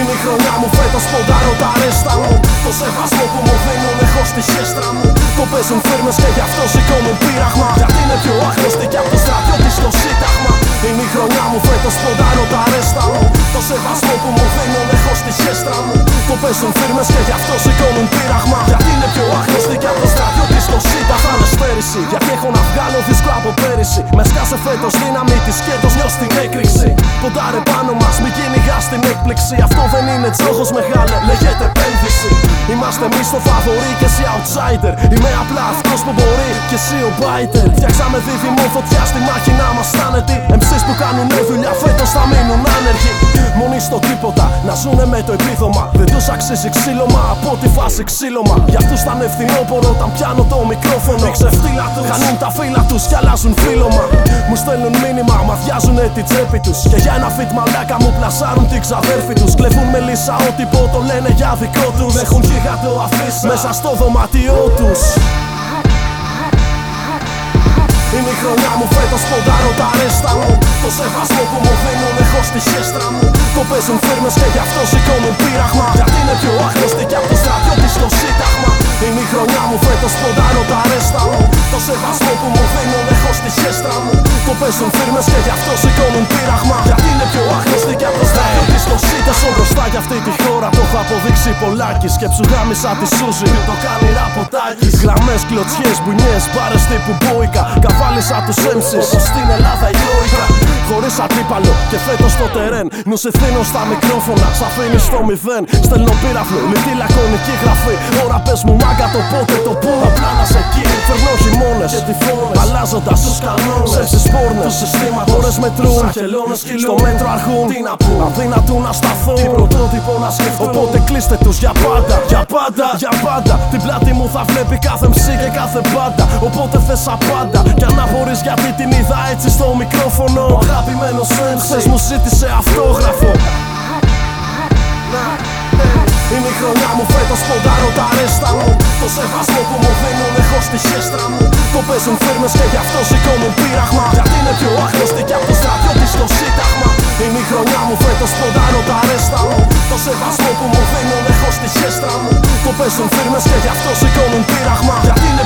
Είναι η χρονιά μου φέτος ποντάρω τα ρέστα μου. Το σεβασμό που μου δίνουν έχω στη χέστρα μου. Το παίζουν φέρμες και γι' αυτό σηκώνουν πείραγμα. Γιατί είναι πιο άγνωστη κι από το στρατιώτη στο σύνταγμα. Είναι η χρονιά μου φέτος ποντάρω τα ρέστα μου. Το σεβασμό που μου δίνουν έχω στη χέστρα μου. Το παίζουν φίρμες και γι' αυτό σηκώνουν πείραγμα. Γιατί είναι πιο άγνωστη κι από το στρατιώτη στο σύνταγμα. Στέρηση Γιατί έχω να βγάλω δίσκο από πέρυσι. Μες σκάσε φέτος δύναμη της και το νιώ στην έκρηξη Ποντάρε πάνω μας. Μη γίνει γás στην έκπληξη Αυτό δεν είναι τσόχος μεγάλε λέγεται επένδυση. Είμαστε εμείς το φαβορή και εσύ outsider. Είμαι απλά αυτός που μπορεί και εσύ ο biter. Φτιάξαμε δίδυμο φωτιά στη μάχη να μας στάνετοι MCs που κάνουν δουλειά φέτος θα μείνουν άνεργοι Μονή στο τίποτα να ζουνε με το επίδομα. Δεν τους αξίζει ξύλωμα από τη φάση ξύλωμα. Για αυτούς θα είναι φθινόπορο όταν πιάνω το μικρόφωνο. Ξεφτύλα τους. Χάνουν τα φύλλα τους και αλλάζουν φίλωμα. Μου στέλνουν μήνυμα, μαθιάζουνε την τσέπη τους. Και για ένα φιτ μαλάκα μου πλασάρουν την ξαδέρφη τους. Κλεβούν με λύσα ό,τι πω το λένε για δικό τους. Έχουν γίγαντο αφήσα μέσα στο δωμάτιό τους είναι η χρονιά μου φέτος ποντάρω τα ρέστα μου. Το σεβασμό που μου δίνουν έχω στη χέστρα μου. Το παίζουν φίρμες και γι' αυτό σηκώνουν πείραγμα. Γιατί είναι πιο άγνωστη κι από το στρατιώτη στο σύνταγμα. Είναι η χρονιά μου φέτος ποντάρω τα ρέστα μου. Το σεβασμό που μου δίνουν έχω στη χέστρα μου. Το παίζουν φίρμες και γι' αυτό σηκώνουν πείραγμα. Γιατί είναι πιο άγνωστη κι από το στρατιώτη στο σύνταγμα. Μπροστά για αυτή τη χώρα το έχω αποδείξει πολλάκι Σκέψου γάμισα τη Σούζη το κάνει ραποτάκι Γραμμές, κλωτσιές, μπουνιές, μπάρες τύπου μπόικα Καβάλισα τους έμψεις όπως στην Ελλάδα η λόικα Χωρίς αντίπαλο και φέτος το τερέν. Νου σε θύνω στα μικρόφωνα, σ' αφήνει στο μηδέν. Στέλνω πύραφλο, λιτή λακωνική γραφή. Ώρα πες μου μάγκα το πότε το πού Απλά να σε εκεί, φερνώ χειμώνες. Και τυφώνες Αλλάζοντας τους κανόνες, έμψεις πόρνες Του συστήματος, ώρες μετρούν, χελώνες Στο μέτρο αρχούν, τι να πούν, αδύνατο να σταθούν. Τι πρωτότυπο να σκεφτούν. Οπότε κλείστε τους για πάντα, για πάντα, για πάντα. Την πλάτη μου θα βλέπει κάθε μψή και κάθε πάντα. Οπότε θες απάντα. Κι αν απορείς γιατί την είδα έτσι στο μικρόφωνο. Ο αγαπημένος Χθες μου ζήτησε αυτόγραφο. Είναι η χρονιά μου φέτος ποντάρω τα ρέστα μου Το σεβασμό που μου δίνουν έχω στη χέστρα μου. Το παίζουν φίρμες και γι' αυτό σηκώνουν πείραγμα. Γιατί είναι πιο άγνωστη κι από το στρατιώτη στο σύνταγμα. Είναι η χρονιά μου φέτος ποντάρω τα ρέστα μου. Το σεβασμό που μου δίνουν έχω στη χέστρα μου. Το παίζουν φίρμες και γι' αυτό σηκώνουν πείραγμα. Γιατί είναι